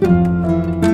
Música